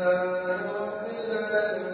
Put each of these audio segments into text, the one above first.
لا رب لك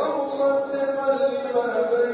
فاعبدوه ما تأصل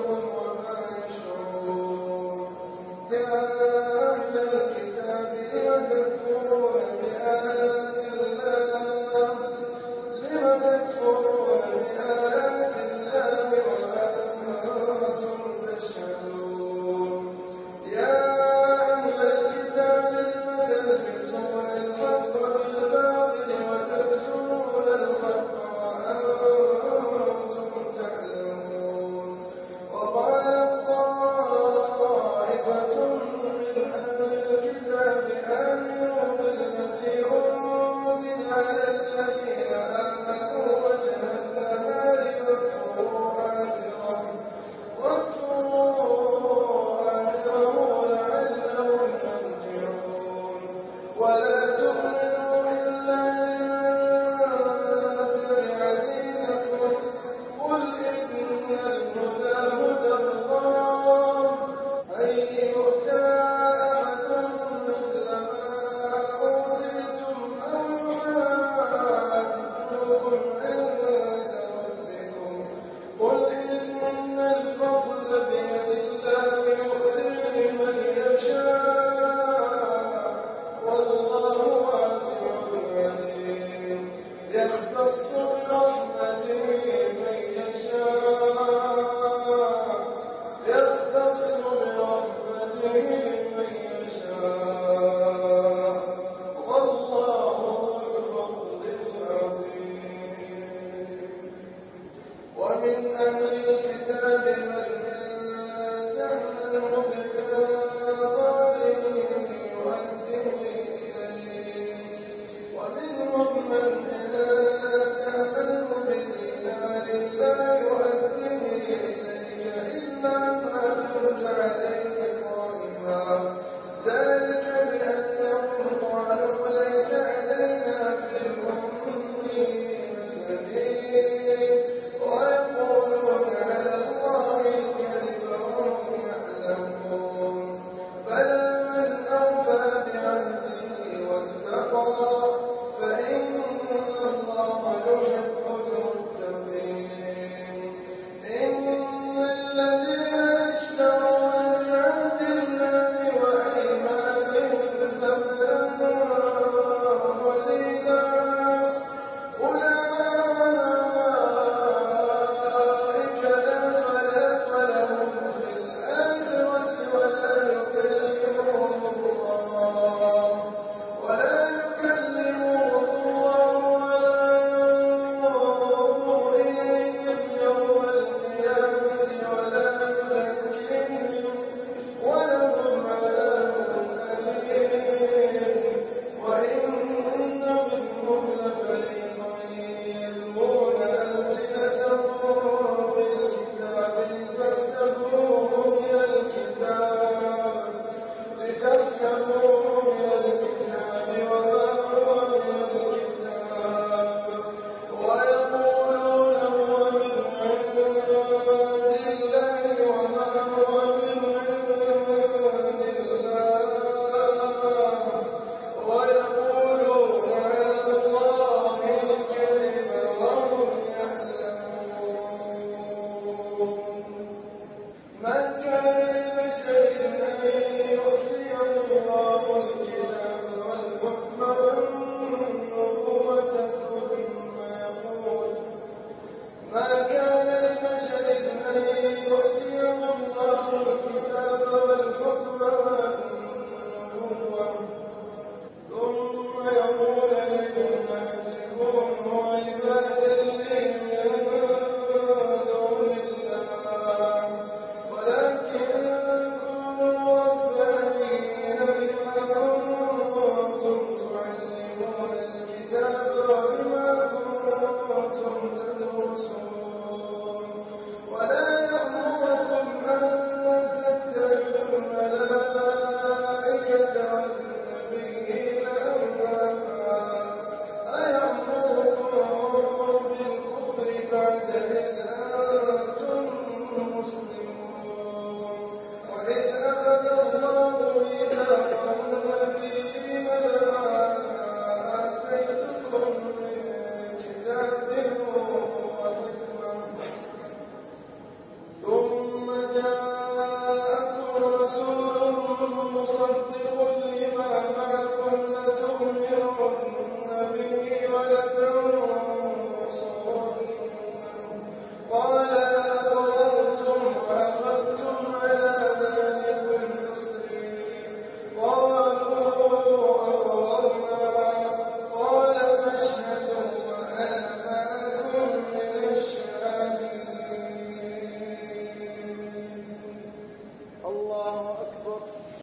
کوئی